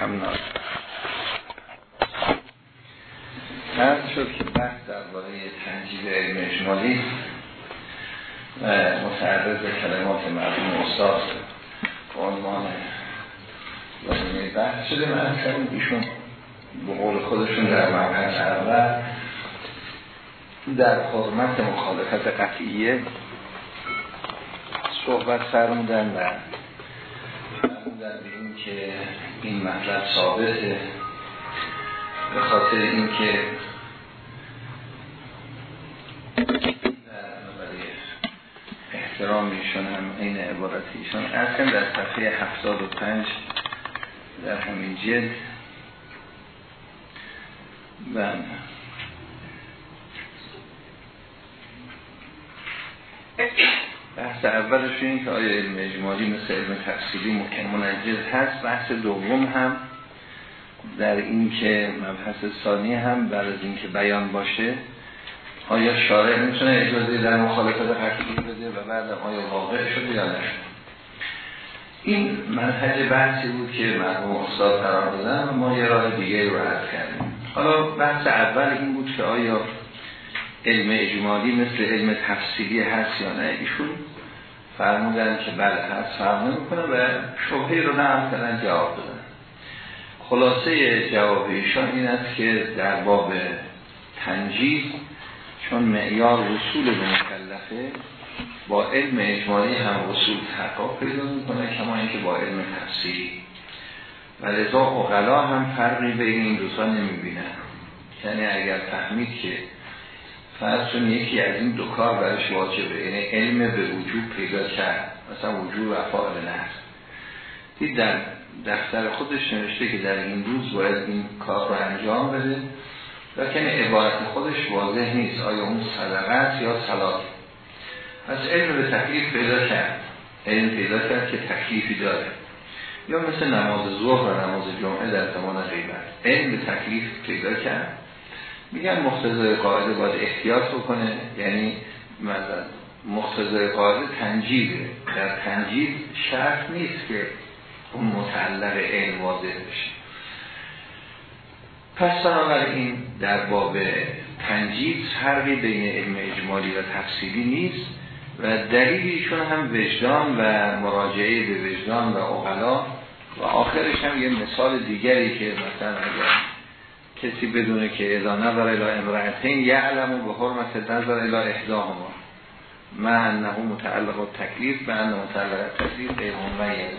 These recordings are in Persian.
حمنان فرض شد که بحث درباره تنجیب علم اجمالی و متعرض کلمات مرحوم استاد به عنوان لازمه بحث شده. من کردم ایشون به قول خودشون در مبحث اول در حرمت مخالفت قطعیه صحبت فرمودن و به این که این مطلب ثابته. به خاطر اینکه احترام ایشون هم این عبارت ایشون اصلا در صفحه 75 در همین جلد. بله. بحث اولش این که آیا علم اجمالی مثل علم تفصیلی منجز هست بحث دوم هم در این که مبحث ثانی هم بعد از اینکه بیان باشه آیا شارع می‌تونه اجازه در مخالفت حقیقی بده و بعد آیا واقع شده یا نشده؟ این منهج بحثی بود که مرحوم استاد قرار دادن ما یه راه دیگه رو عرض کردیم. حالا بحث اول این بود که آیا علم اجمالی مثل علم تفصیلی هست یا نه؟ ایشون فرمودن که بله هست فرمون می‌کنه و شبهه رو نه کردن جواب دادن. خلاصه جواب ایشان این است که در باب تنجیز چون معیار رسول به مکلفه با علم اجمالی هم رسول تحقاق پیدا می‌کنه کما اینکه با علم تفسیری. و لذا اقلا هم فرقی بین این دوتا نمی‌بینن یعنی اگر فهمید که فرضون یکی از این دو کار برش واجبه. یعنی علم به وجود پیدا کرد. مثلا وجود و افعال نهر دید در دفتر خودش نوشته که در این روز باید این کار رو انجام بده. لیکن عبارت خودش واضح نیست. آیا اون صدقت یا صلات پس علم به تکلیف پیدا کرد. علم پیدا کرد که تکلیفی داره. یا مثل نماز ظهر و نماز جمعه در زمان غیبت. علم به تکلیف پیدا کرد. میگن مختزه قاعده باید احتیاط بکنه. یعنی مثلا مختزه قاعده تنجیبه در تنجیب شرط نیست که اون متعلق علم واضح بشه. پس بنابراین در باب تنجیب فرقی بین علم اجمالی و تفصیلی نیست و دلیلیشون هم وجدان و مراجعه به وجدان و اقلا و آخرش هم یه مثال دیگری که مثلا اگر کسی بدونه که اذا نظر الى امرأتین یعلم به حرمت نظر الى احداهما. ما انه متعلق و تکلیف به انه متعلق تکلیف به ممیزه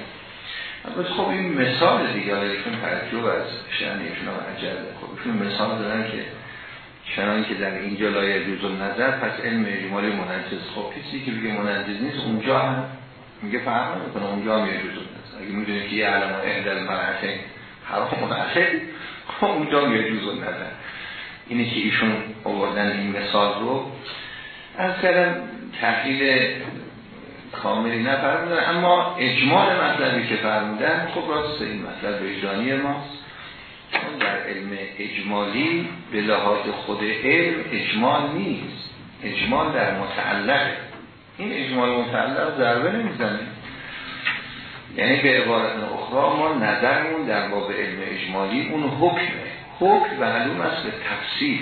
البته خب این مثال دیگه ایشون تعجب از شأن ایشون هم عجبه خب ایشون مثال دارن که چنان که در اینجا لایه جوز نظر پس علم اجمالی منجز. خب کسی که بگه منجز نیست اونجا هم میگه فهم نمی‌کنه اونجا هم یه جوز نظر اگه می‌دونه که یه علم اهدل مرحسه حرام خب اونجا هم یه جوز نظر اینه که ایشون آوردن این مثال رو. از کردم تحلیل کاملی نفرمودن اما اجمال مطلبی که فرمودن خب راست این مطلب وجدانی ماست. چون در علم اجمالی به لحاظ خود علم اجمال نیست. اجمال در متعلقه. این اجمال متعلق ضربه نمی‌زنه. یعنی به عبارت اخرى ما نظرمون در باب علم اجمالی اون حکمه. حکم معلوم است به تفصیل.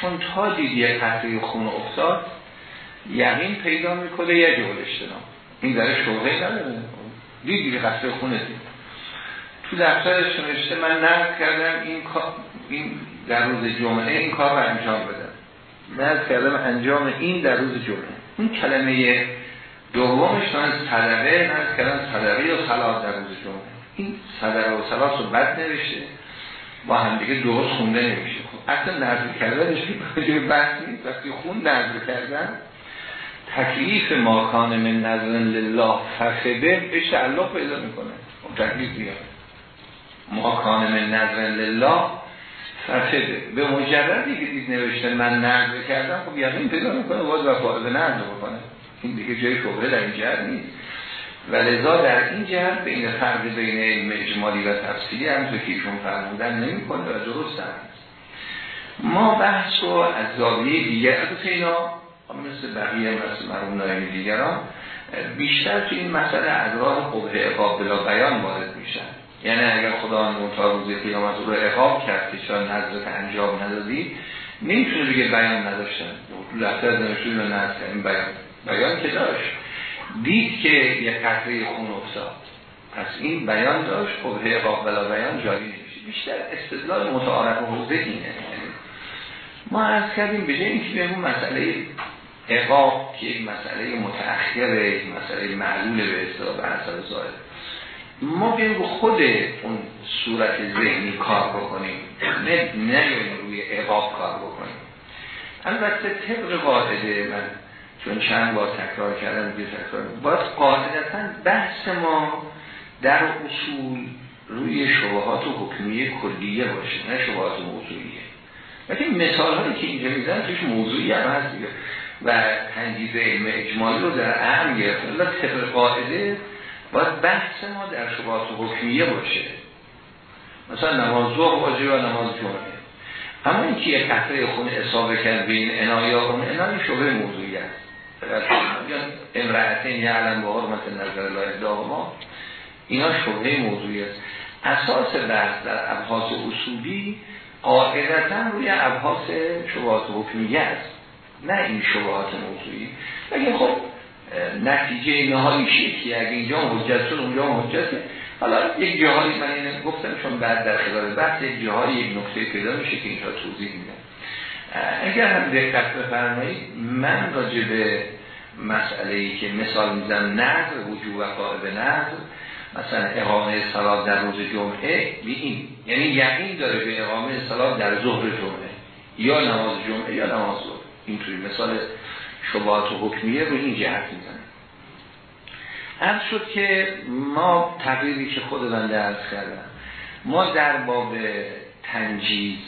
چون تا دید یک قطعه خون افتاد یقین پیدا می‌کنه یه جول اجتناب. این در شوقه نداره. دیدی به قطعه خونه دید. تو دفترش نوشته من نرد کردم این این در روز جمعه این کار رو انجام بدم. نرد کردم انجام این در روز جمعه. این کلمه دومش من صدقه نرد کردم صدقه و صلات در روز جمعه. این صدقه و صلات رو بد نوشته با هم دیگه درست خونده نمیشه. خب اصلا نرد کردنش که بحث نیست. وقتی خون نرد کردن تکلیف ماکان من نظر لله فخده بهش تعلق پیدا می‌کنه. تکلیف دیگه ماکان من نظر لله فخده به مجردی که دید نوشته من نظر کردم خب یقین پیدا می‌کنه باز وفا به نظر بکنه این دیگه جای شغله در این جهت نیست. و لذا در این جهت بین فرق بین علم اجمالی و تفصیلی هم تو که ایشون فرمودن نمی و درست هم ما بحث رو از زاویه دیگر از اینا مثل بقیه مثل مرمون نایمی دیگران بیشتر تو این مسئله از راه قبه اقاب بلا بیان وارد میشن. یعنی اگر خدا منتها روز قیامت رو اقاب کرد که چرا نظرت انجام ندادی نمی‌تونه بگه بیان نداشتن. لحظه دانشجوی رو نزد این بیان. بیان که داشت. دید که یه قطره خون افتاد. پس این بیان داشت خب اقاب بلا بیان جاری نمیشه بیشتر استدلال متعارف و حوزه اینه. ما از کردیم به اینکه به اون مسئله اقاب که یک مسئله متأخره یک مسئله معلول به اصطلاح به ظاهر. ما بیایم رو خود اون صورت ذهنی کار بکنیم. نه نه روی اقاب کار بکنیم. البته طبق قاعده من چون چند بار تکرار کردم دیگه تکرار باید قاعدتا بحث ما در اصول روی شبهات و حکمیه کلیه باشه نه شبهات موضوعیه. لیکن مثال هایی که اینجا میزن توش موضوعی هم هست دیگه. و تنجیز علم اجمالی رو در اهم گرفت الله طبق قاعده باید بحث ما در شبهات حکمیه باشه. مثلا نماز ظهر واجب و نماز جمعه. اما این که یک قطره خون اصابه کرد بین انایا و انای شبه موضوعی است. امرأتین یعلم با حرمت نظر الله ما. اینا شبه موضوعی است. اساس بحث در ابحاث اصولی قاعدتا روی ابحاث شبهات حکمیه است. نه این شبهات موضوعی. لیکن خب نتیجه نهایی شکلی اگه اینجا حجت شد اونجا حجت حالا یک جاهایی من این گفتم چون بعد در خلال بحث یک جاهایی یک نکته پیدا میشه که اینجا توضیح میدم. اگر هم دقت بفرمایید من راجع به مسئله ای که مثال می‌زنم نظر وجود و قائب نظر مثلا اقامه صلات در روز جمعه این یعنی یقین داره به اقامه صلات در ظهر جمعه. یا نماز جمعه یا نماز ظهر. اینطوری مثال شبهات و حکمیه رو این جهت می‌زنه. هر شد که ما تقریبی که خود بنده ارز کردم ما در باب تنجیز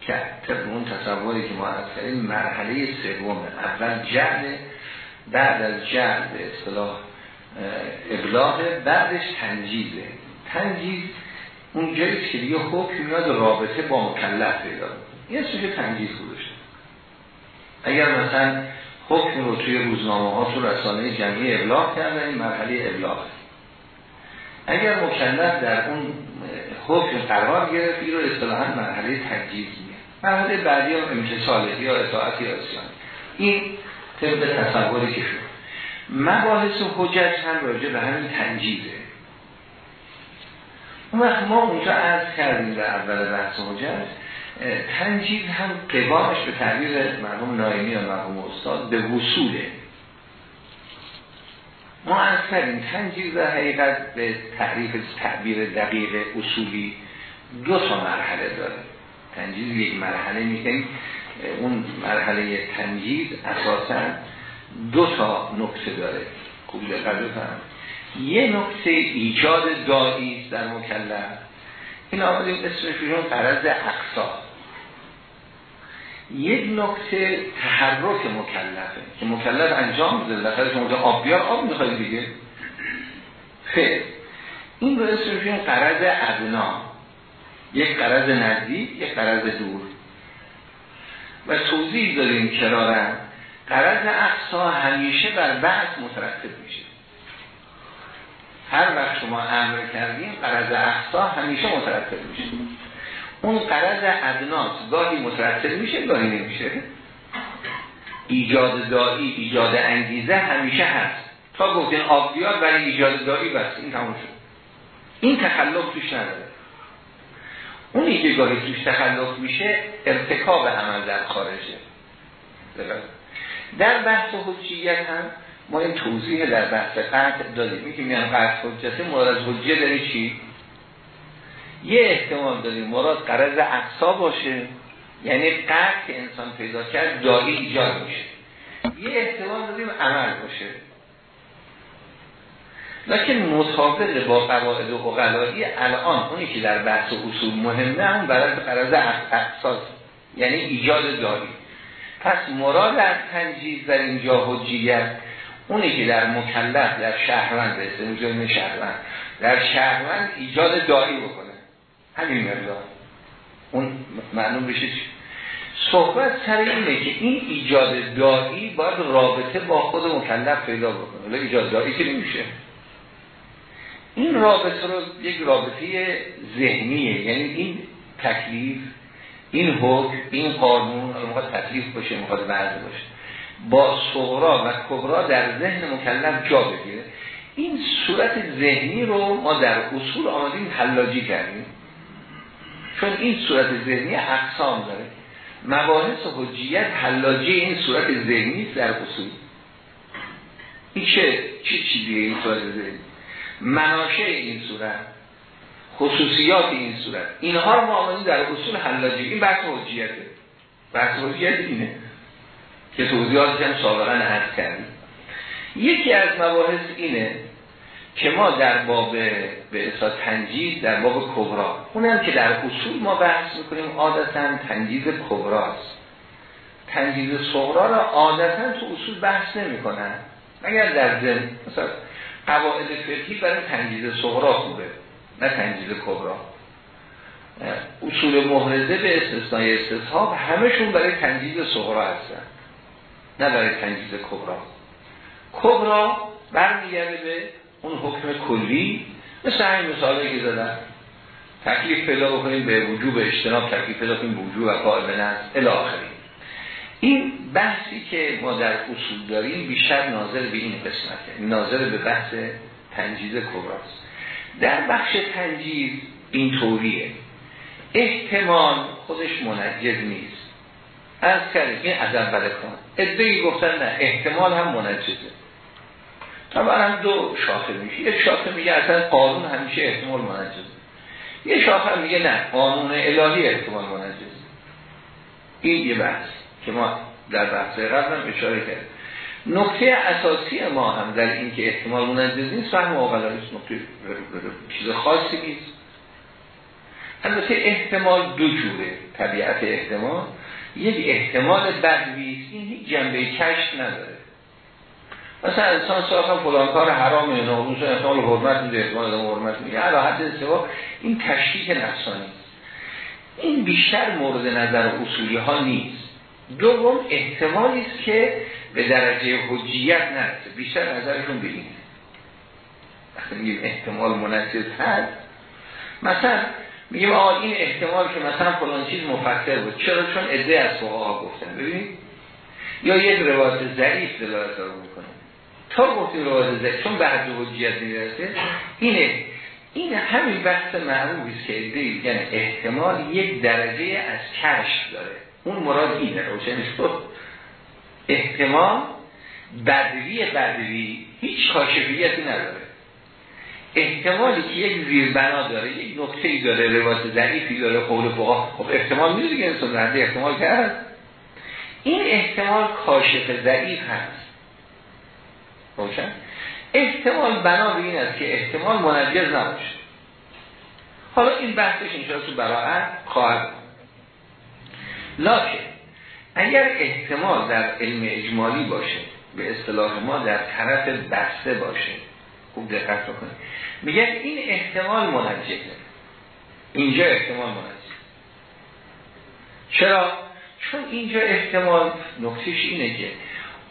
که طبق اون تصوری که ما ارز کردیم مرحله سوم اول جهل بعد از جهل به اصطلاح ابلاغ بعدش تنجیزه تنجیز اون جایی که دیگه حکم میاد رابطه با مکلف پیدا یه سوی تنجیز گذاشته اگر مثلا حکم رو توی روزنامه ها تو رسانه جمعی ابلاغ کردن این مرحله ابلاغ. اگر مکلف در اون حکم قرار گرفت این رو اصطلاحا مرحله تنجیز میاد مرحله بعدی هم امتصاله یا اطاعت یا این طبق تصوری که شد. مباحث حجت هم راجع به همین تنجیزه. اون وقت ما اونجا عرض کردیم در اول بحث حجت تنجیز هم قوامش به تعبیر مرحوم نایمی یا مرحوم استاد به وصوله. ما عرض کردیم تنجیز در حقیقت به تعریف تعبیر دقیق اصولی دو تا مرحله داره. تنجیز یک مرحله می‌کنیم. اون مرحله تنجیز اساسا دو تا نکته داره. خوب دقت یه نکته ایجاد دایی در مکلف. این آمدیم اسمش بیشون قرض اقصا. یک نکته تحرک مکلفه که مکلف انجام میده. داخل شما آب آب می‌خواد دیگه. خیر. این رو اسمش بیشون قرض ادنا یک قرض نزدیک یک قرض دور. و توضیح داریم کرارن قرض اقصا همیشه بر بعض مترتب میشه. هر وقت شما امر کردیم قرض اقصا همیشه مترتب میشه. اون قرض ادناس گاهی مترتب میشه گاهی نمیشه. ایجاد دایی ایجاد انگیزه همیشه هست. تا گفتین آبیار برای ایجاد دایی بس این تموم شد. این تخلف توش نداره. اونی که گاهی توش تخلف میشه ارتکاب عمل در خارجه. در بحث حجیت هم ما این توضیح در بحث قطع دادیم. که میان قطع حجت مراد از حجیه داری چی؟ یه احتمال داریم مراد قرض اقصا باشه یعنی قطع که انسان پیدا کرد دایی ایجاد میشه. یه احتمال داریم عمل باشه. لیکن مطابق با قواعد و اقلایی الان اونی که در بحث اصول مهمه اون برای قرض اقصاست یعنی ایجاد دایی پس مراد از تنجیز در اینجا حجیت اونی که در مکلف در شهروند اونجا شهروند در شهروند ایجاد دایی بکنه. همین مقدار. اون معلوم بشه صحبت سر اینه که این ایجاد دایی باید رابطه با خود مکلف پیدا بکنه. ولی ایجاد دایی که نمیشه. این رابطه رو یک رابطه ذهنیه. یعنی این تکلیف این حکم این قانون موقع تکلیف باشه موقع بعض باشه. با صغرا و کبرا در ذهن مکلف جا بگیره. این صورت ذهنی رو ما در اصول آمدیم حلاجی کردیم. چون این صورت ذهنی اقسام داره. مباحث حجیت حلاجی این صورت ذهنی در اصول. این چه چی چیزیه این صورت ذهنی؟ مناشه این صورت خصوصیات این صورت. اینها رو آمدیم در اصول حلاجی این بحث حجیته بحث حجیت اینه که توضیحاتش هم سابقا کردیم. یکی از مباحث اینه که ما در باب به اصلا تنجیز در باب کبرا اونم که در اصول ما بحث می‌کنیم عادتا تنجیز کبراست. تنجیز صغرا را عادتا تو اصول بحث نمی‌کنن. اگر در ذهن مثلا قواعد فقهی برای تنجیز صغرا خوبه نه تنجیز کبرا. اصول محرزه به استثنای استصحاب همشون برای تنجیز صغرا هستن نه برای تنجیز کبرا. کبرا برمیگرده به اون حکم کلی مثل همین مثالی که زدن تکلیف پیدا بکنیم به وجوب اجتناب تکلیف پیدا کنیم به وجوب و قائل به نزد الاخری بحثی که ما در اصول داریم بیشتر ناظر به این قسمته. ناظر به بحث تنجیز کبراست. در بخش تنجیز این طوریه. احتمال خودش منجز نیست. از کردیم این از اول کن ادهی گفتن نه احتمال هم منجزه. طبعا هم دو شاخه میشه. یک شاخه میگه اصلا قانون همیشه احتمال منجزه. یه شاخه میگه نه قانون الهی احتمال منجزه. این یه بحث که ما در بحث قبل هم اشاره کرد. نکته اساسی ما هم در این که احتمال منجز نیست فهم نیست نکته چیز خاصی نیست. البته احتمال دو جوره. طبیعت احتمال. یک احتمال بدوی این هیچ جنبه کشف نداره. مثلا انسان ساخت فلان کار حرام نوروز احتمال حرمت میده. احتمال حرمت میده. علا حد سوا این تشکیک نفسانی این بیشتر مورد نظر اصولی ها نیست. دوم احتمالی است که به درجه حجیت نرسه. بیشتر نظرشون به این وقتی میگیم احتمال منجز هست مثلا میگیم آقا این احتمال که مثلا فلان چیز مفکر بود. چرا؟ چون عده از فقها گفتن. ببینید یا یک روایت ضعیف دلالت رو می‌کنه تا گفتیم روایت ضعیف چون بعد حجیت می‌رسه اینه. این همین بحث معروفی است که عده یعنی احتمال یک درجه از کشف داره. اون مراد اینه روشن شد احتمال بدوی بدوی هیچ کاشفیتی نداره. احتمالی که یک زیربنا داره یک نکته ای داره روایت ضعیفی داره قول فقها. خب احتمال میده که انسان رنده احتمال کرد. این احتمال کاشف ضعیف هست. روشن؟ احتمال بنا به این است که احتمال منجز نباشه. حالا این بحثش اینجا تو براعت خواهد لکن اگر احتمال در علم اجمالی باشه به اصطلاح ما در طرف بسته باشه. خوب دقت بکنید. میگن این احتمال منجزه. اینجا احتمال منجزه. چرا؟ چون اینجا احتمال نکتش اینه که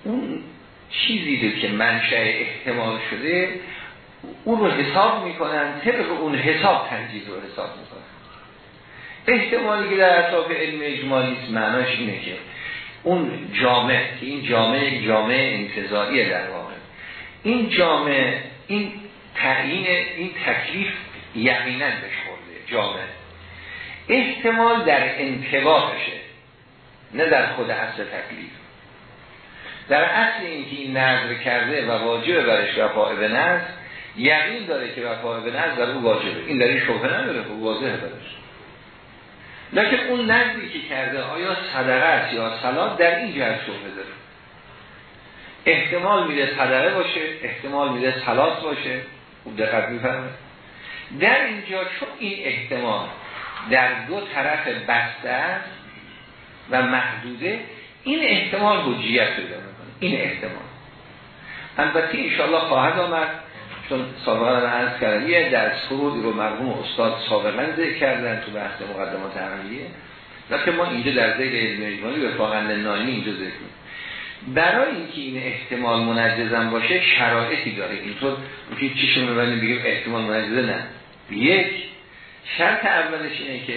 اون چیزی که منشأ احتمال شده اون رو حساب می‌کنن طبق اون حساب تنجیز رو حساب می‌کنن. احتمالی که در اطراف علم اجمالی معناش اینه که اون جامعه که این جامعه جامعه انتظاریه در واقع. این جامعه این تعیین این تکلیف یقینا بهش خورده جامعه احتمال در انتباهشه نه در خود اصل تکلیف. در اصل اینکه این نظر کرده و واجب برش وفاء به نظر یقین داره که وفاء به نظر او واجبه. این در این شبه نداره خب واضحه برش. لیکن اون نظری که کرده آیا صدقه است یا صلات در این جهت شبه داره. احتمال میده صدقه باشه احتمال میده صلات باشه. خوب دقت میفرمایید. در اینجا چون این احتمال در دو طرف بسته است و محدوده این احتمال حجیت پیدا می‌کنه. این احتمال. البته انشاءالله خواهد آمد. چون سابقا رو عرض کردم. یه درس فرودی رو مرحوم استاد سابقا ذکر کردن تو بحث مقدمات عملیه. لیکن ما اینجا در ذیل علم اجمالی به فاقند ناینی اینجا ذکر برای اینکه این احتمال منجزم باشه شرایطی داره. اینطور که چیشون رو بگیم احتمال منجزه نه. یک شرط اولش اینه که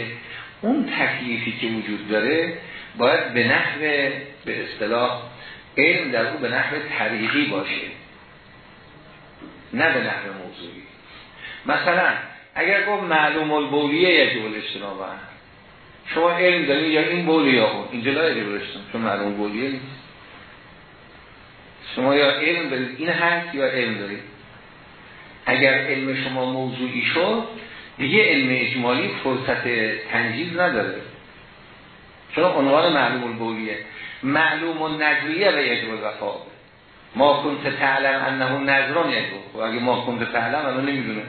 اون تکلیفی که وجود داره باید به نحو به اصطلاح علم در او به نحو طریقی باشه. نه به نحو موضوعی. مثلا اگر گفت معلوم البولیه یا جول اجتناب شما علم دارید یا این بولی یا خود. اینجا لا یجب چون معلوم بولیه نیست. شما یا علم دارید. این هست یا علم دارید. اگر علم شما موضوعی شد دیگه علم اجمالی فرصت تنجیز نداره. چون عنوان معلوم البولیه. معلوم و نجریه و یجب الوفا ما کنت تعلم انه نظران یجب خب اگه ما کنت تعلم انه نمی‌دونه.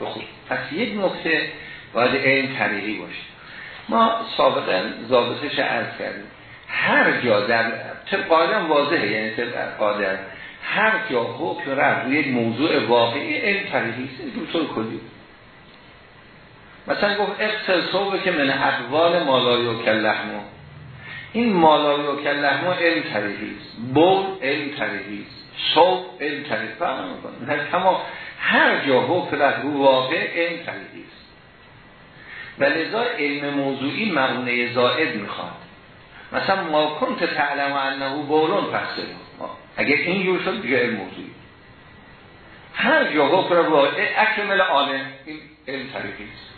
بخود پس یک نکته باید علم طریقی باشه. ما سابقا ضابطش عرض کردیم. هر جا در قادم واضحه. یعنی طبق قادم هر جا حکم رفت روی یک موضوع واقعی علم طریقی است. طور کلی. مثلا گفت اقتصال که من اقوال مالایی و کلحمو این مالایی و کلحمو علم طریقی است. بول علم طریقی است. صوب علم طریقی. فهم می‌کنه اما هر جا حکم رو واقع علم طریقی است. و لذا علم موضوعی معنی زائد می‌خواد. مثلا ما کنت تعلم انه بولون پس اگر این جور شد دیگه علم موضوعی. هر جا حکم رفت اکمل عالم این علم طریقی است.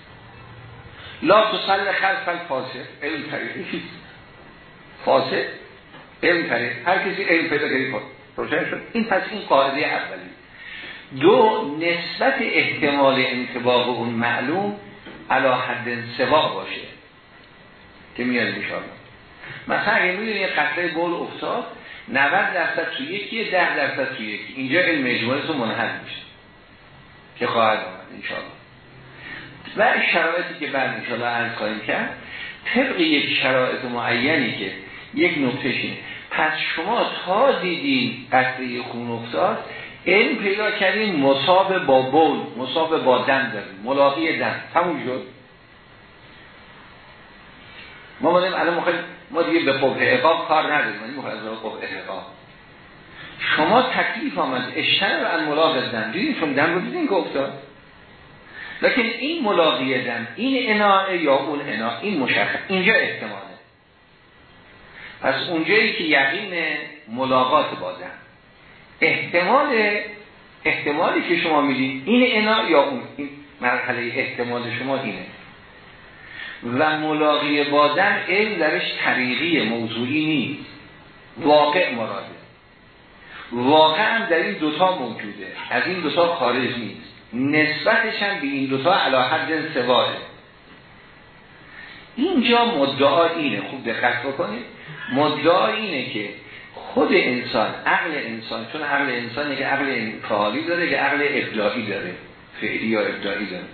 لا تسل خلف الفاسد علم طریقی فاسد علم طریقی هر کسی علم پیدا کردی کن روشن شد. این پس این قاعده اولی. دو نسبت احتمال انتباق اون معلوم علا حد سوا باشه. که میاد انشاءالله مثلا اگه می‌دونی یه قطعه بول افتاد 90 درصد تو یکی 10 درصد تو یکی. اینجا علم اجمالی تو منحل میشه. که خواهد آمد انشاءالله. و شرایطی که بعد انشاءالله عرض خواهیم کرد طبق یک شرایط معینی که یک نکتهشینه پس شما تا دیدین قطعه خون افتاد علم پیدا کردیم مصاب با بول مصاب با دن داریم ملاقی دن تموم شد؟ ما مادیم الان مخواهیم ما دیگه به قبه اقاب کار نداریم. ما مخواهیم به قبه اقاب شما تکلیف آمد. اشتر و ملاقی دن دیدیم چون دن رو دیدین که افتاد؟ لیکن این ملاقی دن این اناعه یا اون اناعه این مشخص. اینجا احتماله. پس اونجایی که یقین ملاقات بازن احتمال احتمالی که شما می‌دید این انا یا اون؟ این مرحله احتمال شما اینه. و ملاقی بادن علم درش طریقی موضوعی نیست. واقع مراده. واقع هم در این دوتا موجوده. از این دوتا خارج نیست. نسبتش هم به این دوتا علا حد سواه اینجا مدعا اینه. خوب دقت بکنید. مدعا اینه که خود انسان عقل انسان چون عقل انسان که عقل انفعالی داره که عقل ابداعی داره فعلی یا ابداعی داره.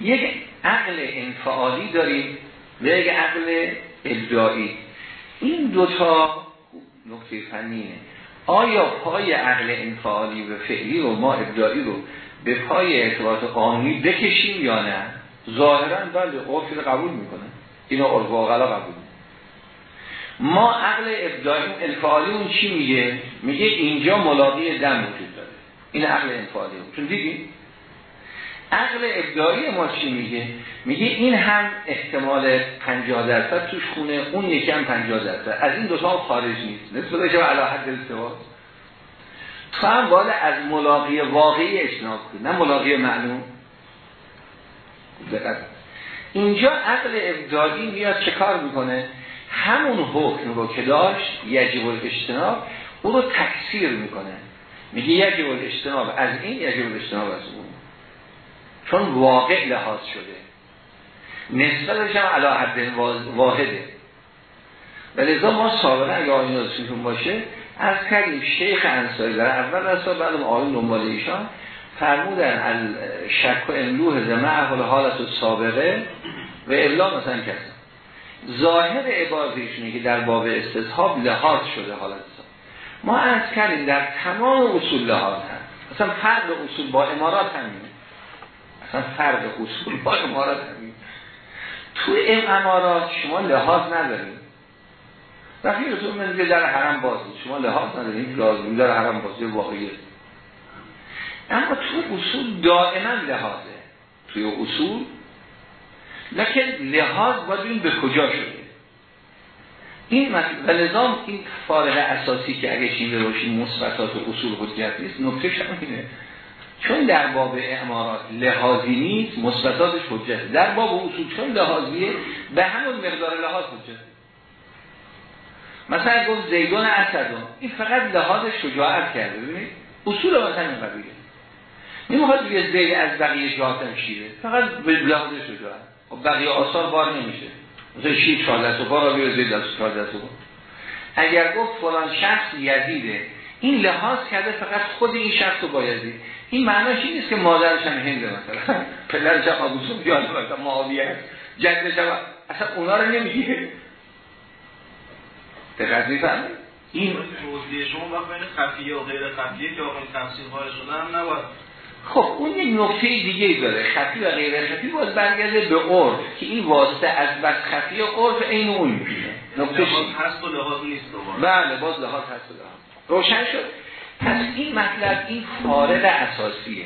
یک عقل انفعالی داریم و یک عقل ابداعی. این دوتا نکته فنیه. آیا پای عقل انفعالی و فعلی رو ما ابداعی رو به پای اعتبارات قانونی بکشیم یا نه؟ ظاهرا بله قفل قبول می‌کنه. اینا و قبول ما عقل ابداعی انفعالی اون چی میگه؟ میگه اینجا ملاقی دم وجود داره. این عقل انفعالی چون دیدیم عقل ابداعی ما چی میگه؟ میگه این هم احتمال 50 درصد توش خونه اون یکی هم 50 درصد. از این دو تا خارج نیست. نسبت به علی حد التواس تو باید از ملاقی واقعی اجناب کنی. نه ملاقی معلوم. دقیق اینجا عقل ابداعی میاد چه کار می‌کنه؟ همون حکم رو که داشت یجب الاجتناب او رو تکثیر می‌کنه. میگه یجب الاجتناب از این یجب الاجتناب از اون. چون واقع لحاظ شده. نسبتش هم علا حد واحده. و لذا ما سابقا اگه آین رسولتون باشه از کردیم شیخ انصاری در اول رسول بعد آین دنبال ایشان فرمودن شک و املوه زمعه حالت و سابقه و الا مثلا کسی. ظاهر عبارتشونه که در باب استصحاب لحاظ شده حالت ما از کردیم در تمام اصول لحاظ هست مثلا فرق اصول با امارات همینه مثلا فرق اصول با امارات همینه تو این امارات شما لحاظ نداریم. رفیقتون من در حرم بازی شما لحاظ ندارید لازم در حرم بازی واقعیه. اما تو اصول دائما لحاظه. توی اصول لکن لحاظ باید به کجا شده. این و نظام این فارغ اساسی که اگه چین روشی مثبتات و اصول حجت نیست نکته اینه. چون در باب امارات لحاظی نیست مثبتاتش حجت. در باب اصول چون لحاظیه به همون مقدار لحاظ حجت. مثلا گفت زیدون اسدون این فقط لحاظ شجاعت کرده. ببینید اصول مثلا این قبیله. نمی‌خواد بگه زید از بقیه جهاتم شیره فقط به لحاظ شجاعت. خب بقیه آثار بار نمیشه. مثلا شیر چهار دست و پا را بیاره زید دست چهار دست و اگر گفت فلان شخص یزیده این لحاظ کرده فقط خود این شخص رو با یزید این معناش این نیست که مادرش هم هنده مثلا. پدرش هم ابو سفیان مثلا معاویه. هست جدش هم اصلا اونا رو نمیگه دقت می‌فهمید این توضیح شما وقت بین خفیه و غیر خفیه که آقای تفسیر خارج شده هم نباید خب اون یک نکته دیگه داره خفی و غیر خفی باز برگرده به عرف که این واسطه از بس خفی و عرف این اون میگه نکته هست و لحاظ نیست بله باز لحاظ هست و لحاظ. روشن شد. پس این مطلب این فارق اساسیه.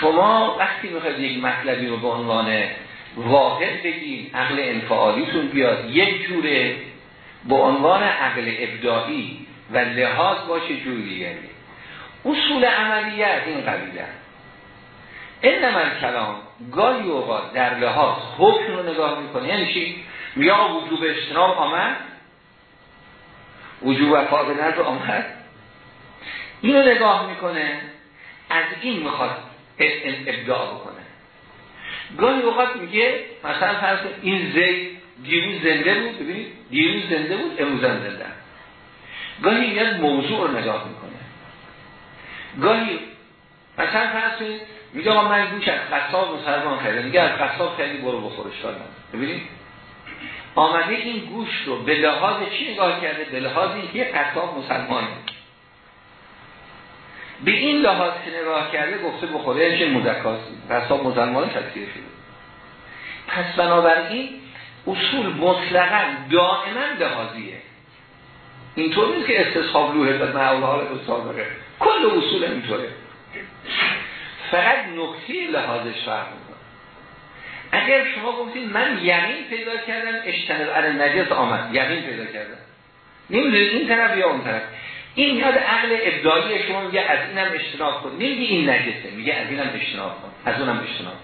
شما وقتی می‌خواید یک مطلبی رو به عنوان واحد بگید عقل انفعالیتون بیاد یک جوره به عنوان عقل ابداعی و لحاظ باشه جوری دیگری اصول عملیت این قبیله. این من کلام گاهی اوقات در لحاظ حکم رو نگاه می‌کنه. یعنی چی؟ یا وجوب اجتناب آمد؟ وجوب و رو آمد؟ اینو نگاه می‌کنه. از این می‌خواد ابداع بکنه. گاهی اوقات میگه مثلا فرض این زید دیروز زنده بود. ببینید دیروز زنده بود امروز زنده. گاهی میاد موضوع رو نگاه می‌کنه. گاهی مثلا فرض کنید میگه آقا من گوش از قصاب مسلمان خریدم میگه از قصاب خیلی برو بخورش دادم ببینید آمده این گوش رو به لحاظ چی نگاه کرده؟ به لحاظ اینکه قصاب مسلمانه. به این لحاظ که نگاه کرده گفته بخوره چه مزکاست قصاب مسلمان تکثیر شده. پس بنابراین اصول مطلقا دائما لحاظیه. اینطور نیست که استصحاب لوحه و معول حال سابقه کل اصول اینطوره. فقط نکته لحاظش فرق اگر شما گفتید من یقین پیدا کردم اشتنب علی نجس آمد. یقین پیدا کردم. نمی‌دونید این طرف یا اون طرف. این یاد عقل ابداعی شما میگه از اینم اجتناب کن. نمیگه این نجسه. میگه از اینم اجتناب کن. از اونم اجتناب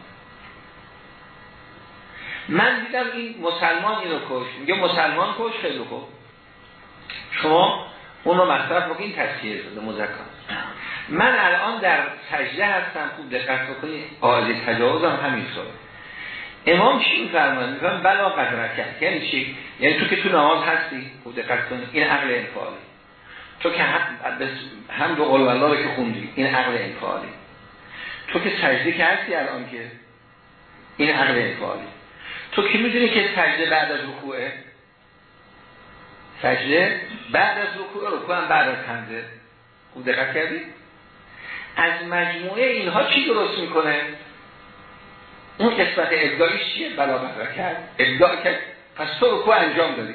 من دیدم این مسلمان اینو کش. میگه مسلمان کش؟ خیلی خوب. شما اون رو مصرف بکنید تسکیه شده مذکر. من الان در سجده هستم خوب دقت بکنید آزی تجاوز هم همینطوره امام چی میفرماید؟ میفرماید بلا قدرکت یعنی چی؟ یعنی تو که تو نماز هستی خوب دقت کنید این عقل انفعالی. تو که هم دو قول الله که خوندی این عقل انفعالی. تو که سجده که هستی الان که این عقل انفعالی. تو که می‌دونی که سجده بعد از رکوعه؟ سجده بعد از رکوع رکوع هم بعد از حمده خوب دقت کردی؟ از مجموعه اینها چی درست می‌کنه؟ اون قسمت ابداعیش چیه؟ بلاغت کرد. ابداع کرد. پس تو رکوع انجام دادی.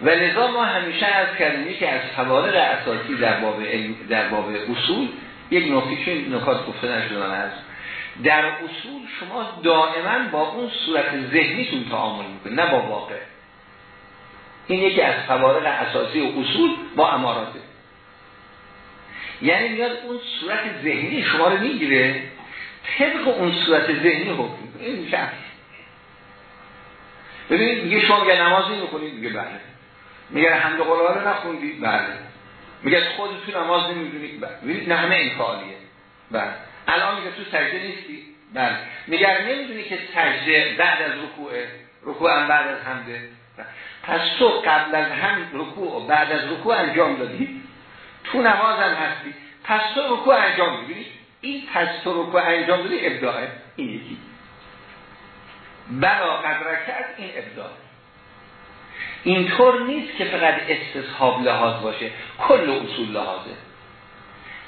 و لذا ما همیشه از کردیم که از فوارق اساسی در باب در باب اصول یک نکته چون نکات گفته نشده از در اصول شما دائما با اون صورت ذهنیتون تعامل می‌کنید نه با واقع. این یکی از فوارق اساسی و اصول با اماراته. یعنی میاد اون صورت ذهنی شما رو می‌گیره طبق اون صورت ذهنی حکم این میشه ببینید میگه شما میگه نمازی می‌کنید میگه بله. میگه حمد قرآن رو نخوندید بله. میگه خودتون نماز نمی‌دونید بله. ببینید نه همه این فعالیه بله. الان میگه تو سجده نیستی بله. میگه نمی‌دونی که سجده بعد از رکوعه رکوع هم بعد از حمده پس تو قبل از هم رکوع بعد از رکوع انجام دادی تو نماز هم هستی. پس تو رکوع انجام دادی این پس تو رکوع انجام دادی ابداعه این یکی. بلا قدرکت این ابداع. اینطور نیست که فقط استصحاب لحاظ باشه. کل اصول لحاظه.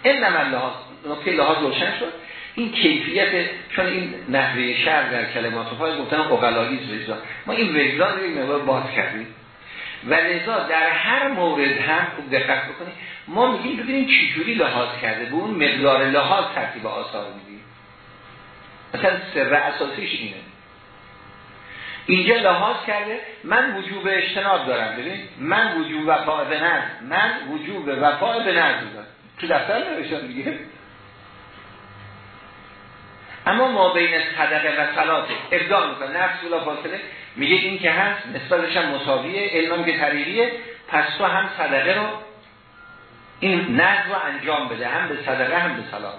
این نمال لحاظ نکته لحاظ روشن شد. این کیفیت چون این نحوه شهر در کلمات های گفتن اقلایی وجدان ما این وجدان رو مقدار باز کردیم. و لذا در هر مورد هم خوب دقت بکنید. ما میگیم ببینیم چجوری لحاظ کرده به اون مقدار لحاظ ترتیب آثار میدیم مثلا سر اساسیش اینه. اینجا لحاظ کرده من وجوب اجتناب دارم. ببین من وجوب وفا به نظر من وجوب وفا به نظر. تو دفتر نوشتم دیگه. اما ما بین صدقه و صلات ابداع می‌کنه نفس بلا فاصله. میگه این که هست نسبتش هم مساویه علمم که طریقیه. پس تو هم صدقه رو این نظر رو انجام بده. هم به صدقه هم به صلات.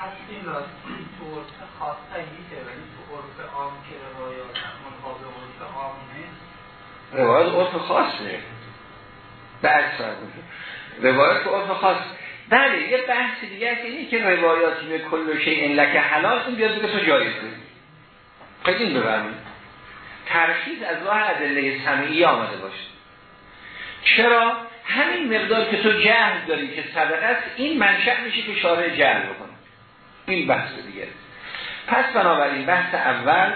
تصمیم تو عرف خاصه میشه ولی تو عرف عام که روایات منقابل عرف عام نیست. روایات عرف خاصه. به اکثر روایات عرف خاص بله یه بحث دیگه است اینه که روایاتی به کل شیء لک حلال این بیاد بگه تو جایزه خیلی این ببرمید ترخیص از راه ادله سمیعی آمده باشه. چرا؟ همین مقدار که تو جهل داری که صدقه است این منشأ میشه که شارع جهل بکنه. این بحث دیگه پس بنابراین بحث اول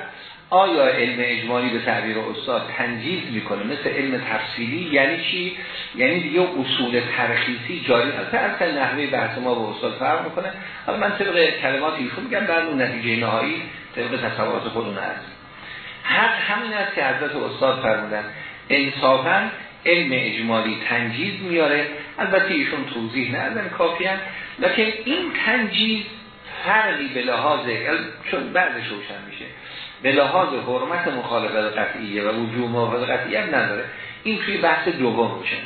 آیا علم اجمالی به تعبیر استاد تنجیز می‌کنه؟ مثل علم تفصیلی یعنی چی؟ یعنی دیگه اصول ترخیصی جاری هست. اصلا نحوه بحث ما با استاد فرق می‌کنه. حالا من طبق کلمات ایشون میگم در اون نتیجه نهایی طبق تصورات خودون هست. حق همین است که حضرت استاد فرمودن انصافا علم اجمالی تنجیز میاره البته ایشون توضیح ندن کافی هم لیکن این تنجیز فرقی به لحاظ چون بعدش روشن میشه. به لحاظ حرمت مخالفت قطعیه و وجود موافقت قطعیه هم نداره. این توی بحث دوم میشه.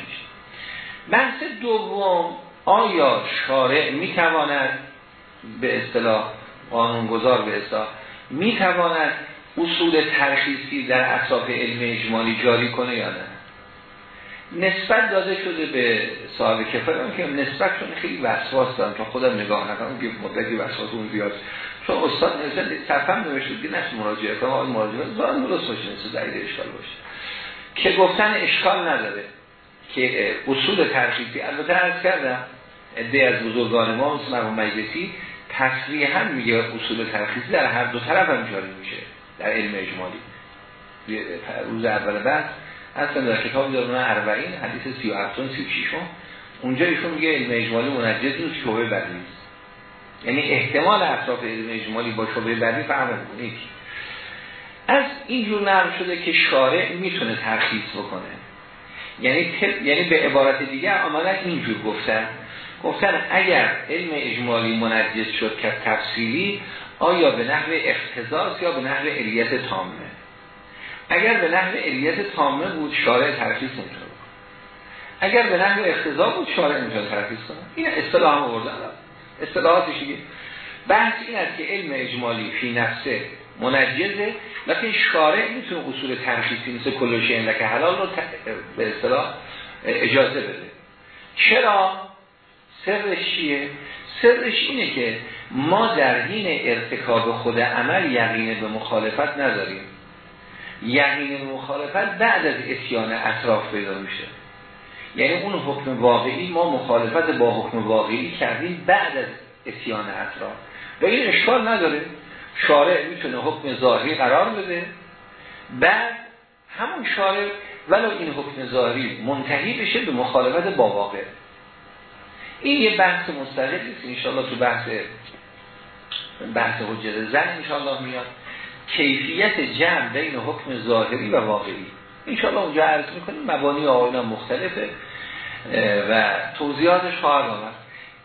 بحث دوم آیا شارع می‌تواند به اصطلاح قانونگذار به اصطلاح می‌تواند اصول ترخیصی در اطراف علم اجمالی جاری کنه یا نه؟ نسبت داده شده به صاحب کفر که نسبت چون خیلی وسواس دارم تا خودم نگاه نکنم که مدتی وسواس اون زیاد چون استاد نوشتن صفحه نوشته دی نشه مراجعه کنم آقای مراجعه ظاهر درست باشه نسبت دلیل اشکال باشه. که گفتن اشکال نداره که اصول ترخیصی البته عرض کردم عده از بزرگان ما مثل مرحوم مجلسی تصریحا میگه اصول ترخیصی در هر دو طرف هم جاری میشه در علم اجمالی. روز اول بعد اصلا در کتاب دارون اربعین حدیث 37 36 اونجا ایشون میگه علم اجمالی منجز نیست بدی نیست. یعنی احتمال اطراف اجمالی با شبه بدی فرق نمی‌کنه. از اینجور نرم شده که شارع می‌تونه ترخیص بکنه. یعنی یعنی به عبارت دیگه عملا اینجور گفتن. گفتن اگر علم اجمالی منجز شد که تفصیلی آیا به نحو اختزاز یا به نحو علیت تامه؟ اگر به نحو علیت تامه بود شارع ترخیص نمی‌تونه اگر به نحو اختزا بود شارع نمی‌تونه ترخیص کنه. این اصطلاح هم آوردن. اصطلاحاتش دیگه. بحث این است که علم اجمالی فی نفسه منجزه لیکن شارع می‌تونه اصول ترخیصی مثل کلوشی اندک حلال رو به اصطلاح اجازه بده. چرا؟ سرش چیه؟ سرش اینه که ما در حین ارتکاب خود عمل یقین به مخالفت نداریم. یقین مخالفت بعد از اتیان اطراف پیدا میشه. یعنی اون حکم واقعی ما مخالفت با حکم واقعی کردیم بعد از اتیان اطراف. و این اشکال نداره. شارع می‌تونه حکم ظاهری قرار بده. بعد همون شارع ولو این حکم ظاهری منتهی بشه به مخالفت با واقع. این یه بحث مستقلی است انشاءالله تو بحث بحث حجت زن انشاءالله میاد. کیفیت جمع بین حکم ظاهری و واقعی. انشاءالله اونجا عرض می‌کنیم مبانی آقایان مختلفه و توضیحاتش خواهد آمد.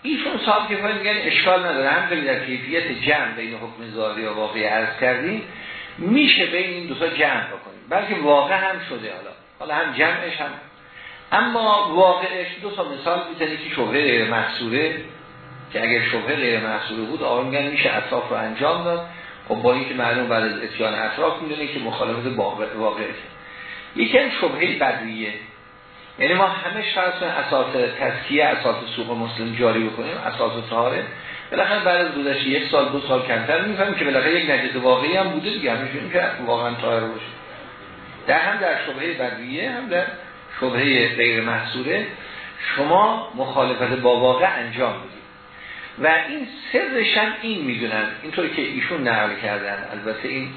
ایشون صاحب که میگن اشکال نداره. هم در کیفیت جمع بین حکم ظاهری و واقعی عرض کردیم میشه بین این دو تا جمع بکنیم. بلکه واقع هم شده حالا. حالا هم جمعش هم اما واقعش دو تا مثال می‌زنه که شبهه غیر محصوره که اگر شبهه غیر بود آقا میگن میشه اطراف رو انجام داد. خب با اینکه معلوم بعد از اتیان اطراف می‌دونه که مخالفت واقع یکی هم شبهه بدویه. یعنی ما همه فرض اساس تزکیه اساس سوق مسلم جاری بکنیم اساس طهاره بالاخره بعد از گذشت یک سال دو سال کمتر می‌فهمیم که بالاخره یک نجس واقعی هم بوده دیگه. همیشه که واقعا طاهر باشه. در هم در شبهه بدویه هم در شبهه غیر محصوره. شما مخالفت با واقع انجام بدید. و این سرش هم این می‌دونن. اینطور که ایشون نقل کردن. البته این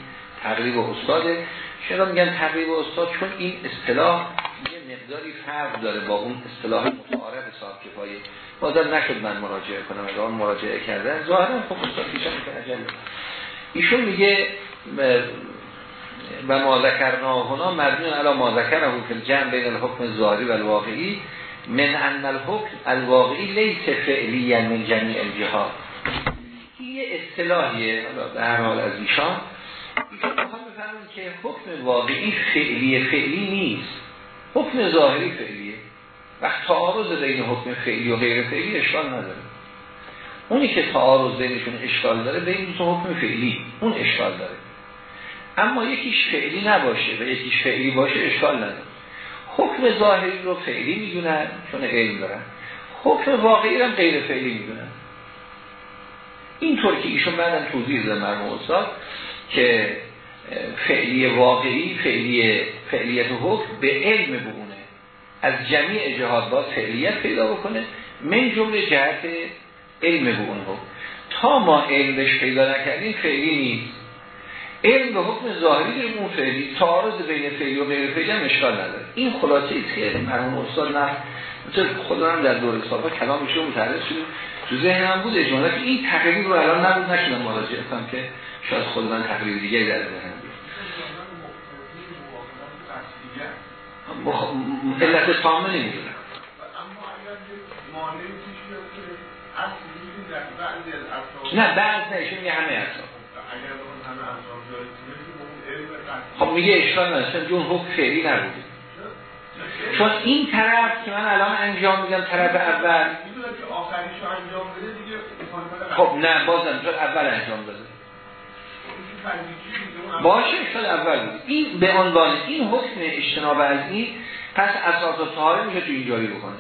تقریب استاده. چرا میگن تقریب استاد چون این اصطلاح یه مقداری فرق داره با اون اصطلاح متعارف صاحب کفایه بازم نشد من مراجعه کنم اگر آن مراجعه کردن ظاهرا خب استاد پیشم ایشون میگه و ما ذکرنا هنا مبنی علی ما ذکره فی الجمع بین الحکم ظاهری و الواقعی. من ان الحکم الواقعی لیس فعلی من جمیع الجهات. یه اصطلاحیه هر حال از ایشان ایشان. که حکم واقعی فعلی فعلی نیست. حکم ظاهری فعلیه. وقت تعارض بین حکم فعلی و غیر فعلی اشکال نداره. اونی که تعارض بینشون اشکال داره بین دو حکم فعلی اون اشکال داره. اما یکیش فعلی نباشه و یکیش فعلی باشه اشکال نداره. حکم ظاهری رو فعلی می‌دونن چون علم دارن. حکم واقعی هم غیر فعلی می‌دونن. اینطور که ایشون بعدم توضیح دادن مرموم استاد که فعلی واقعی فعلی فعلیت حکم به علم بونه از جمیع جهات با فعلیت پیدا بکنه من جمله جهت علم حکم تا ما علمش پیدا نکردیم فعلی نیست. علم به حکم ظاهری داریم اون فعلی تعارض بین فعلی و غیر فعلی هم اشکال نداره. این خلاصه ایست که مرحوم استاد نه مثل خدا هم در دور صاحب کلامش رو متعرض شد تو ذهنم بود اجمالا که این تقریبی رو الان نبود نشدم مراجعه کنم که شاید خود من تقریب دیگه در ذهنم مخ... علت تامه نمی‌دونم. اما اگر مانعی نه بعض نشون میگه همه اصلا خب میگه اشکال نداشتن جون حکم فعلی نبوده. چون این طرف که من الان انجام میدم طرف اول. خب نه بازم چون اول انجام داده. باشه اشکال اول. بود این به عنوان این حکم اجتناب از این پس اساس و طهاره میشه تو اینجایی بکنه.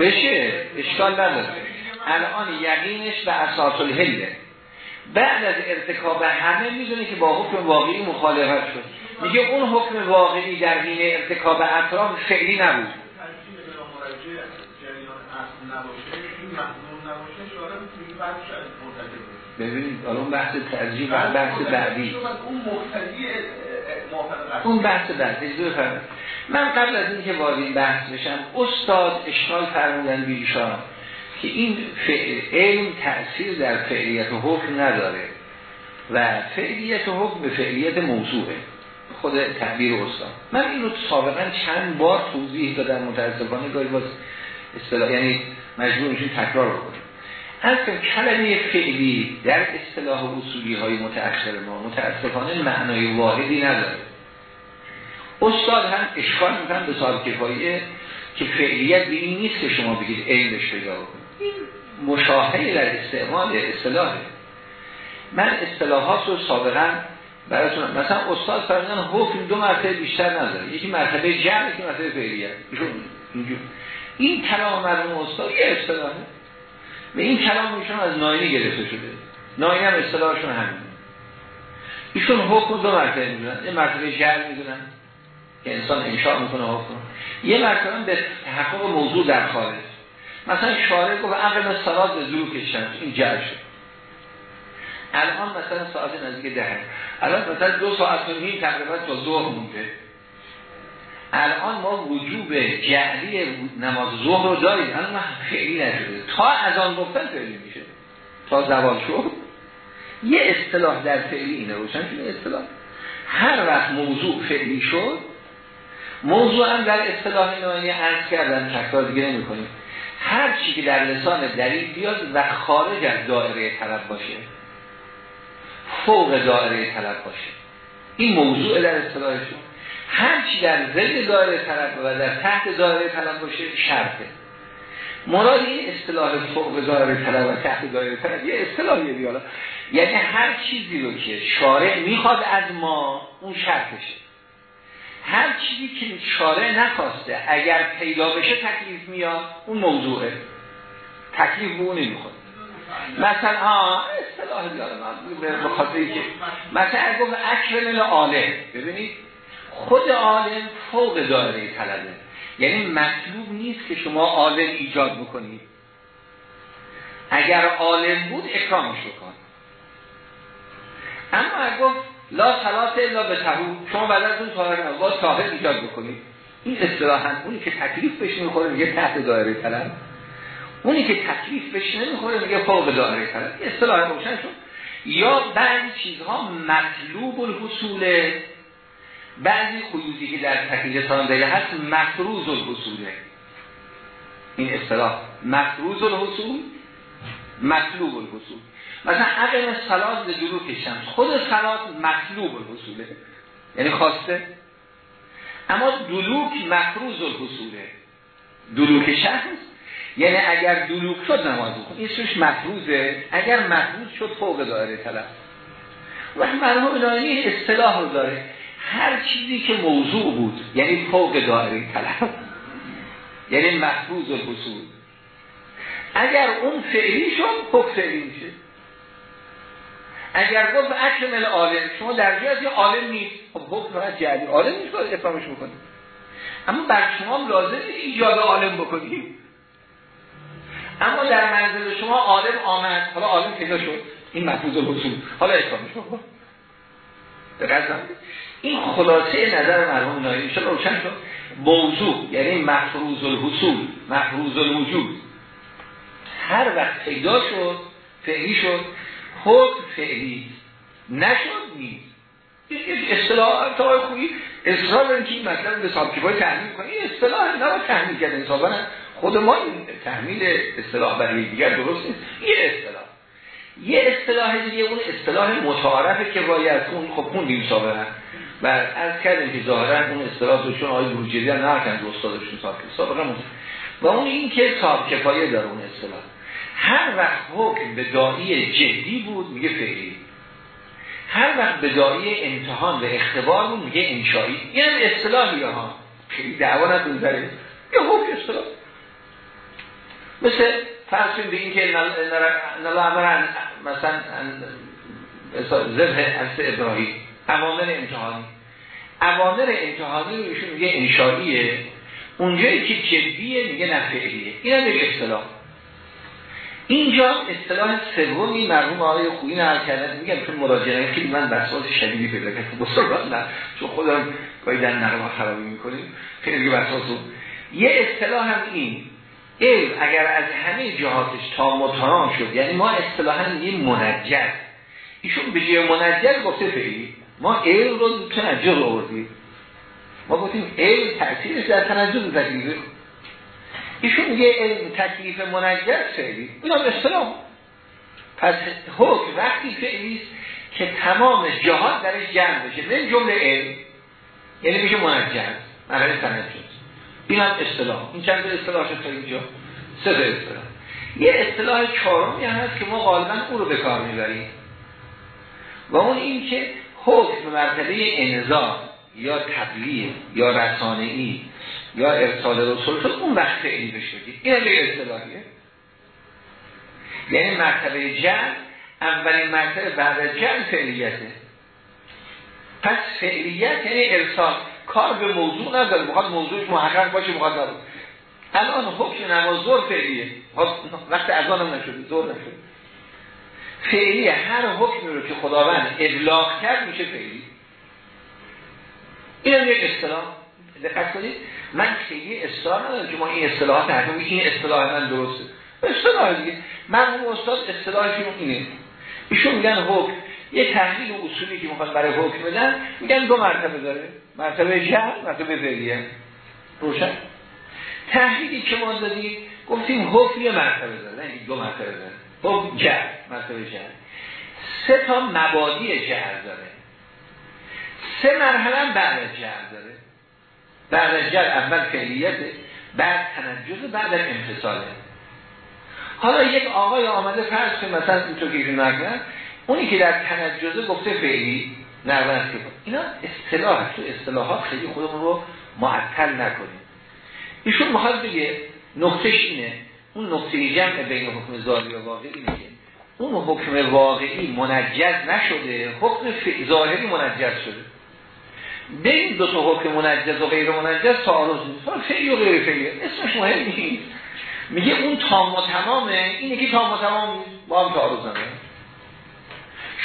بشه اشکال نداره. الان یقینش به اساس الهله بعد از ارتکاب همه می‌دونه که با حکم واقعی مخالفت شد. میگه اون حکم واقعی در حین ارتکاب اطراف فعلی نبود. ببینید اون بحث ترجیح و بحث بعدی. اون بحث بعدی من قبل از اینکه وارد این بحث بشم استاد اشکال فرمودن بیشان که این علم تأثیر در فعلیت و حکم نداره و فعلیت و حکم به فعلیت موضوعه. خود تعبیر استاد. من اینو سابقا چند بار توضیح دادم متاسفانه گاهی باز اصطلاح یعنی مجبور میشیم تکرار بکنیم. از کلمه فعلی در اصطلاح اصولی های متأخر ما متاسفانه معنای واحدی نداره. استاد هم اشکال می‌کنم به صاحب کفایه که فعلیت این نیست که شما بگید علمش پیدا بکنید. این مشاهده در استعمال اصطلاحه من اصطلاحات رو سابقا براتون مثلا استاد فرمودن حکم دو مرتبه بیشتر نداره. یکی مرتبه جمع یکی مرتبه فعلیت. این کلام مرحوم استاد یه اصطلاحه. و این کلام ایشون از ناینی گرفته شده. ناینی هم اصطلاحشون همین. ایشون حکم دو مرتبه می‌دونن. یه مرتبه جمع می‌دونن که انسان انشاء می‌کنه حکم یه مرتبه به تحقق موضوع در خارج. مثلا شارع گفت عقل سرات به ظروف شمس این جر شد. الان مثلا ساعت نزدیک ده الان مثلا دو ساعت و نیم تقریبا تا ظهر مونده. الان ما وجوب جعلی نماز ظهر رو داریم. الان ما خیلی نشده. تا از آن گفتن فعلی میشه. تا زوال شد. یه اصطلاح در فعلی اینه. روشن شده اصطلاح. هر وقت موضوع فعلی شد موضوع هم در اصطلاح نوانی عرض کردن تکرار دیگه نمی کنیم هر چی که در لسان دلیل بیاد و خارج از دائره طلب باشه. فوق دائره طلب باشه. این موضوع در اصطلاحشون هر چی در ضد دائره طلب و در تحت دائره طلب باشه شرطه. مراد این اصطلاح فوق دائره طلب و تحت دائره طلب یه اصطلاحیه بیالا یعنی هر چیزی رو که شارع می‌خواد از ما اون شرطشه. هر چیزی که شارع نخواسته اگر پیدا بشه تکلیف میاد اون موضوعه. تکلیف به اون نمی‌خواد. مثلا آه اصطلاح که مثلا گفت اکرم عالم ببینید خود عالم فوق دایره طلبه. یعنی مطلوب نیست که شما عالم ایجاد بکنید. اگر عالم بود اکرامش بکن لا صلات الا به تهور شما بعد از اون طاهر با طاهر ایجاد بکنید. این اصطلاحا اونی که تکلیف بهش نمی‌خوره میگه تحت دایره طلب. اونی که تکلیف بهش نمی‌خوره میگه فوق دایره طلب. اصطلاح روشن شد. یا بعضی چیزها مطلوب الحصوله بعضی خیوزی که در تکلیف ساندگه هست مفروض الحصوله. این اصطلاح مفروض الحصول مطلوب الحصول. مثلا عقل سلات به دلوک شمس خود سلات مطلوب الحصوله. یعنی خواسته. اما دلوک مفروض الحصوله. دلوک شمس یعنی اگر دلوک شد نماز بخون این سوش مفروضه. اگر مفروض شد فوق داره طلب. و مرحوم نایمی اصطلاح رو داره. هر چیزی که موضوع بود یعنی فوق داره طلب یعنی مفروض الحصول اگر اون فعلی شد فوق فعلی میشه. اگر گفت اکمل عالم شما در جای یه عالم نیست. خب حکم فقط جعلی عالم نیست باید افهامش بکنید اما بر شما لازم ایجاد عالم بکنید اما در منزل شما عالم آمد. حالا عالم پیدا شد. این محفوظ الحصول حالا افهامش بکن. این خلاصه نظر مرحوم نایی شد روشن شد. موضوع یعنی مفروض الحصول مفروض الوجود هر وقت پیدا شد فعلی شد. حکم فعلی نشد نیست. این اصطلاح تا خوبی اصطلاح داریم که این مطلب به صاحب کفای تحمیل کنه این اصطلاح نه تحمیل کرده انصافا خود ما این تحمیل اصطلاح برای دیگر درست نیست. یه اصطلاح. یه اصطلاح دیگه اون اصطلاح متعارفه که باید اون خب اون دیم سابقا و از کردیم که ظاهرا اون اصطلاح رو چون آقای بروجردی هم نرکن دو استادشون صاحب سابقا و اون این که صاحب کفایه داره اون اصطلاح. هر وقت حکم به دایی جدی بود میگه فعلی. هر وقت به دایی امتحان و اختبار بود میگه انشایی این هم اصطلاحی ها. خیلی دعوا ندون داره یه حکم اصطلاح. مثل فرض به این که نلا مثلا زبه از ابراهیم. اوامر امتحانی. اوامر امتحانی رو ایشون میگه انشاییه اونجایی که جدیه میگه نفعلیه این هم یک اصطلاح. اینجا اصطلاح سومی مرحوم آقای خویی نقل کردن میگم چون مراجعه خیلی من بساط شدیدی پیدا کردم. بزرگان نه. چون خودم گاهی در نقل خرابی می‌کنیم. خیلی دیگه بساط یه اصطلاح هم این. علم اگر از همه جهاتش تا مترام شد. یعنی ما اصطلاحا یه منجر. ایشون به جای منجر گفته فعلی. ما علم رو تنجر آوردیم. ما گفتیم علم تأثیرش در تنجر تکلیفه ایشون میگه علم تکلیف منجر فعلی. این هم اصطلاح پس حکم وقتی فعلی که تمام جهات درش جمع بشه. من جمله علم. یعنی میشه منجر. مرحله تنجر این هم اصطلاح. این چند اصطلاح شد تا اینجا؟ سه اصطلاح. یه اصطلاح چهارمی هست که ما غالبا او رو به کار می‌بریم. و اون این که حکم مرتبه انذار یا تبلیغ یا رسانه‌ای یا ارسال رسول شد اون وقت فعلی بشه این هم اصطلاحیه. یعنی مرتبه جمع اولین مرتبه بعد از فعلیته. پس فعلیت یعنی ارسال. کار به موضوع نداره می‌خواد موضوعش محقق باشه می‌خواد نداره الان حکم نماز زور فعلیه. وقت از نشده زور نشده فعلیه هر حکمی رو که خداوند ابلاغ کرد میشه فعلی. این هم یک اصطلاح. دقت کنید. من خیلی اصطلاح ندارم که ما این اصطلاحات حتما این اصطلاح من درسته. اصطلاح دیگه. من اون استاد اصطلاحشون اینه. ایشون میگن حکم. یه تحلیل و اصولی که می‌خواد برای حکم بدن میگن دو مرتبه داره. مرتبه جمع مرتبه فعلیه روشن؟ تحلیلی که ما دادیم گفتیم حکم یه مرتبه داره نه دو مرتبه داره. حکم جمع مرتبه جمع سه تا مبادی جهر داره. سه مرحله بعد از جهر داره. بعد از جهر اول فعلیته بعد تنجز بعد امتصاله حالا یک آقای آمده فرض که مثلا اینطور که ایشون اونی که در تنجزه گفته فعلی نرمت که اینا اصطلاح تو اصطلاحات خیلی خودمون رو معطل نکنیم. ایشون می‌خواد بگه نقطش اینه اون نقطه جمع بین حکم ظاهری و واقعی اینه اون حکم واقعی منجز نشده حکم ظاهری منجز شده. بین دو تا حکم منجز و غیر منجز تعارض نیست. فعلی و غیر فعلی. اسمش مهم نیست. میگه اون تام و تمامه اینه که تام و تمام با هم تعارض نداره.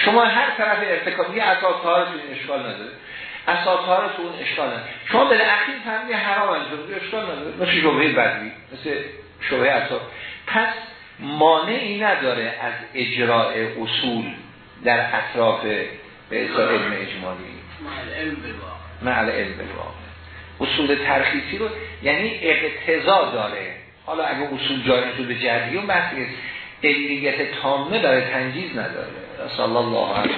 شما هر طرف ارتکابی اساس طهارتون اشکال نداره. اساس طهارتون اشکال نداره. شما به اخیر فهمی حرام انجام اشکال نداره. مثل شبهه بدوی مثل شبهه اساس پس مانعی نداره از اجراع اصول در اطراف به اصلاح علم اجمالی. معل علم اصول ترخیصی رو یعنی اقتضا داره. حالا اگه اصول جاری شده به جدی و بحثی علیت تامه داره تنجیز نداره. صلی الله علیه